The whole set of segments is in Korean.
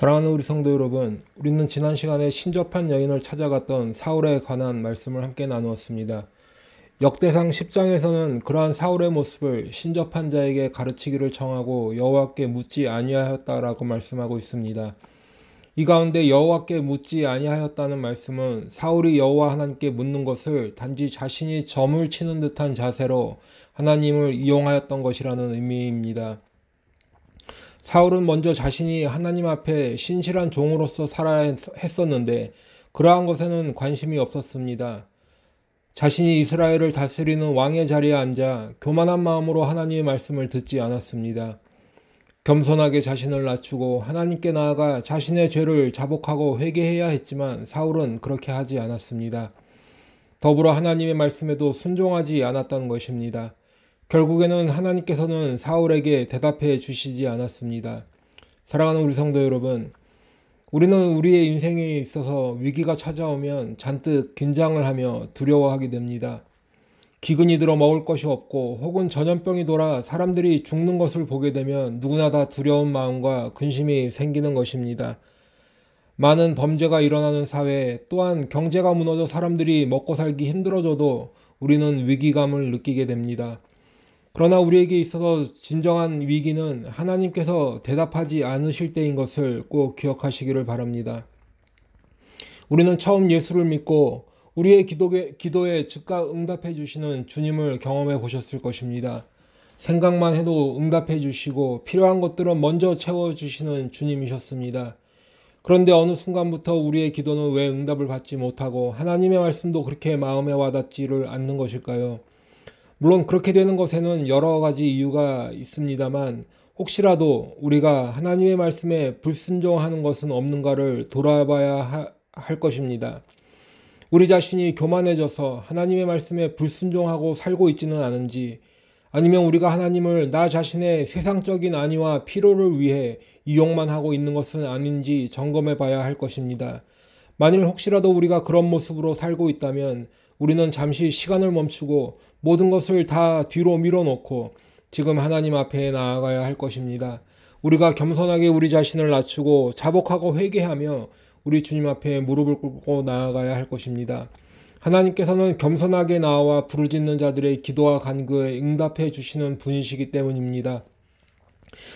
사랑하는 우리 성도 여러분, 우리는 지난 시간에 신접한 여인을 찾아갔던 사울에 관한 말씀을 함께 나누었습니다. 역대상 10장에서는 그러한 사울의 모습을 신접한 자에게 가르치기를 청하고 여호와께 묻지 아니하였다라고 말씀하고 있습니다. 이 가운데 여호와께 묻지 아니하였다는 말씀은 사울이 여호와 하나님께 묻는 것을 단지 자신이 점을 치는 듯한 자세로 하나님을 이용하였던 것이라는 의미입니다. 사울은 먼저 자신이 하나님 앞에 신실한 종으로서 살아야 했었는데 그러한 것에는 관심이 없었습니다. 자신이 이스라엘을 다스리는 왕의 자리에 앉아 교만한 마음으로 하나님의 말씀을 듣지 않았습니다. 겸손하게 자신을 낮추고 하나님께 나아가 자신의 죄를 자복하고 회개해야 했지만 사울은 그렇게 하지 않았습니다. 더불어 하나님의 말씀에도 순종하지 않았던 것입니다. 결국에는 하나님께서는 사울에게 대답해 주시지 않았습니다. 사랑하는 우리 성도 여러분, 우리는 우리의 인생에 있어서 위기가 찾아오면 잔뜩 긴장을 하며 두려워하게 됩니다. 기근이 들어 먹을 것이 없고 혹은 전염병이 돌아 사람들이 죽는 것을 보게 되면 누구나 다 두려운 마음과 근심이 생기는 것입니다. 많은 범죄가 일어나는 사회 또한 경제가 무너져 사람들이 먹고 살기 힘들어져도 우리는 위기감을 느끼게 됩니다. 그러나 우리에게 있어서 진정한 위기는 하나님께서 대답하지 않으실 때인 것을 꼭 기억하시기를 바랍니다. 우리는 처음 예수를 믿고 우리의 기도에, 기도에 즉각 응답해 주시는 주님을 경험해 보셨을 것입니다. 생각만 해도 응답해 주시고 필요한 것들은 먼저 채워 주시는 주님이셨습니다. 그런데 어느 순간부터 우리의 기도는 왜 응답을 받지 못하고 하나님의 말씀도 그렇게 마음에 와닿지를 않는 것일까요? 물론 그렇게 되는 것에는 여러 가지 이유가 있습니다만 혹시라도 우리가 하나님의 말씀에 불순종하는 것은 없는가를 돌아봐야 하, 할 것입니다. 우리 자신이 교만해져서 하나님의 말씀에 불순종하고 살고 있지는 않은지 아니면 우리가 하나님을 나 자신의 세상적인 안위와 피로를 위해 이용만 하고 있는 것은 아닌지 점검해 봐야 할 것입니다. 만일 혹시라도 우리가 그런 모습으로 살고 있다면 우리는 잠시 시간을 멈추고 모든 것을 다 뒤로 밀어놓고 지금 하나님 앞에 나아가야 할 것입니다. 우리가 겸손하게 우리 자신을 낮추고 자복하고 회개하며 우리 주님 앞에 무릎을 꿇고 나아가야 할 것입니다. 하나님께서는 겸손하게 나와 부르짖는 자들의 기도와 간구에 응답해 주시는 분이시기 때문입니다.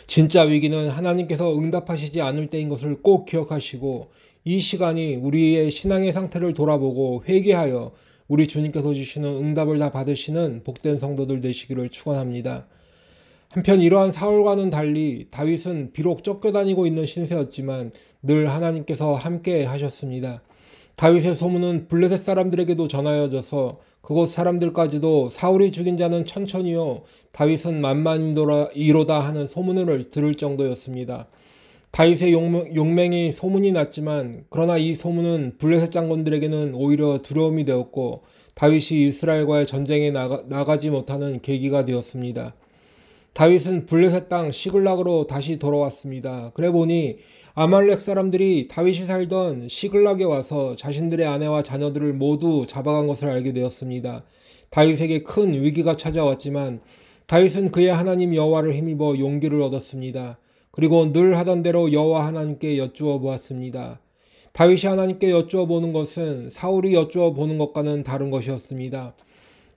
진짜 위기는 하나님께서 응답하시지 않을 때인 것을 꼭 기억하시고 이 시간이 우리의 신앙의 상태를 돌아보고 회개하여 우리 주님께서 주시는 응답을 다 받으시는 복된 성도들 되시기를 축원합니다. 한편 이러한 사울과는 달리 다윗은 비록 쫓겨다니고 있는 신세였지만 늘 하나님께서 함께 하셨습니다. 다윗의 소문은 블레셋 사람들에게도 전하여져서 그곳 사람들까지도 사울이 죽인 자는 천천히요 다윗은 만만이로다 하는 소문을 들을 정도였습니다. 다윗의 용맹, 이 소문이 났지만 그러나 이 소문은 블레셋 장군들에게는 오히려 두려움이 되었고 다윗이 이스라엘과의 전쟁에 나가, 나가지 못하는 계기가 되었습니다. 다윗은 블레셋 땅 시글락으로 다시 돌아왔습니다. 그래 보니 아말렉 사람들이 다윗이 살던 시글락에 와서 자신들의 아내와 자녀들을 모두 잡아간 것을 알게 되었습니다. 다윗에게 큰 위기가 찾아왔지만 다윗은 그의 하나님 여호와를 힘입어 용기를 얻었습니다. 그리고 늘 하던 대로 여호와 하나님께 여쭈어 보았습니다. 다윗이 하나님께 여쭈어 보는 것은 사울이 여쭈어 보는 것과는 다른 것이었습니다.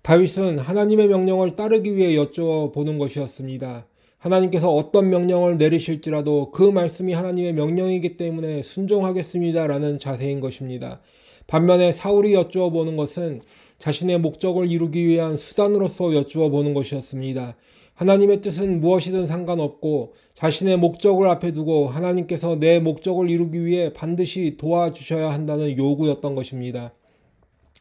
다윗은 하나님의 명령을 따르기 위해 여쭈어 보는 것이었습니다. 하나님께서 어떤 명령을 내리실지라도 그 말씀이 하나님의 명령이기 때문에 순종하겠습니다라는 자세인 것입니다. 반면에 사울이 여쭈어 보는 것은 자신의 목적을 이루기 위한 수단으로서 여쭈어 보는 것이었습니다. 하나님의 뜻은 무엇이든 상관없고 자신의 목적을 앞에 두고 하나님께서 내 목적을 이루기 위해 반드시 도와주셔야 한다는 요구였던 것입니다.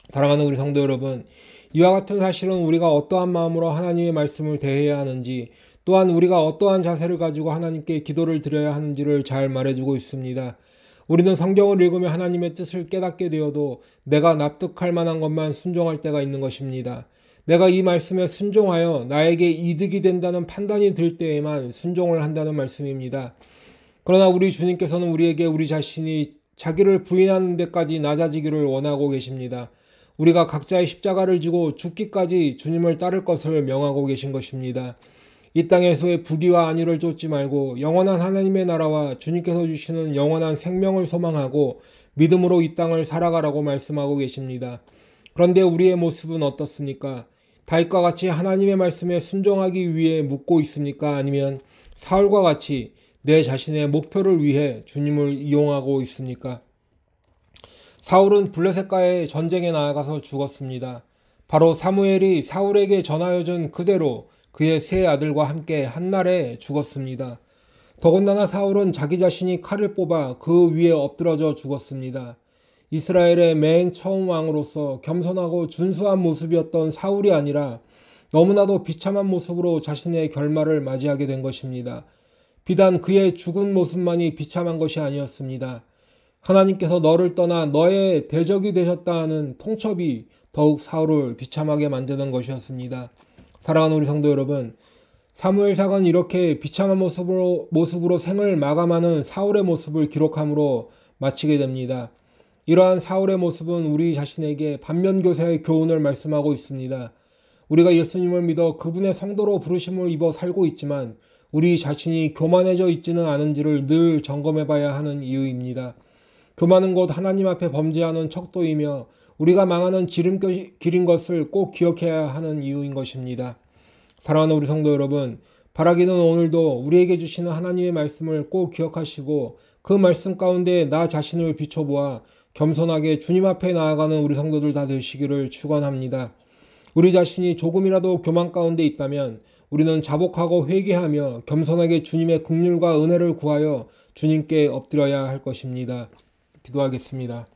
사랑하는 우리 성도 여러분, 이와 같은 사실은 우리가 어떠한 마음으로 하나님의 말씀을 대해야 하는지 또한 우리가 어떠한 자세를 가지고 하나님께 기도를 드려야 하는지를 잘 말해주고 있습니다. 우리는 성경을 읽으며 하나님의 뜻을 깨닫게 되어도 내가 납득할 만한 것만 순종할 때가 있는 것입니다. 내가 이 말씀에 순종하여 나에게 이득이 된다는 판단이 들 때에만 순종을 한다는 말씀입니다. 그러나 우리 주님께서는 우리에게 우리 자신이 자기를 부인하는 데까지 낮아지기를 원하고 계십니다. 우리가 각자의 십자가를 지고 죽기까지 주님을 따를 것을 명하고 계신 것입니다. 이 땅에서의 부귀와 안위를 쫓지 말고 영원한 하나님의 나라와 주님께서 주시는 영원한 생명을 소망하고 믿음으로 이 땅을 살아가라고 말씀하고 계십니다. 그런데 우리의 모습은 어떻습니까? 다윗과 같이 하나님의 말씀에 순종하기 위해 묻고 있습니까? 아니면 사울과 같이 내 자신의 목표를 위해 주님을 이용하고 있습니까? 사울은 블레셋과의 전쟁에 나아가서 죽었습니다. 바로 사무엘이 사울에게 전하여 준 그대로 그의 세 아들과 함께 한날에 죽었습니다. 더군다나 사울은 자기 자신이 칼을 뽑아 그 위에 엎드러져 죽었습니다. 이스라엘의 맨 처음 왕으로서 겸손하고 준수한 모습이었던 사울이 아니라 너무나도 비참한 모습으로 자신의 결말을 맞이하게 된 것입니다. 비단 그의 죽은 모습만이 비참한 것이 아니었습니다. 하나님께서 너를 떠나 너의 대적이 되셨다는 통첩이 더욱 사울을 비참하게 만드는 것이었습니다. 사랑하는 우리 성도 여러분, 사무엘사건 이렇게 비참한 모습으로, 모습으로 생을 마감하는 사울의 모습을 기록함으로 마치게 됩니다. 이러한 사울의 모습은 우리 자신에게 반면교사의 교훈을 말씀하고 있습니다. 우리가 예수님을 믿어 그분의 성도로 부르심을 입어 살고 있지만 우리 자신이 교만해져 있지는 않은지를 늘 점검해 봐야 하는 이유입니다. 교만은 곧 하나님 앞에 범죄하는 척도이며 우리가 망하는 기름길인 것을 꼭 기억해야 하는 이유인 것입니다. 사랑하는 우리 성도 여러분, 바라기는 오늘도 우리에게 주시는 하나님의 말씀을 꼭 기억하시고 그 말씀 가운데 나 자신을 비춰보아 겸손하게 주님 앞에 나아가는 우리 성도들 다 되시기를 축원합니다. 우리 자신이 조금이라도 교만 가운데 있다면 우리는 자복하고 회개하며 겸손하게 주님의 긍휼과 은혜를 구하여 주님께 엎드려야 할 것입니다. 기도하겠습니다.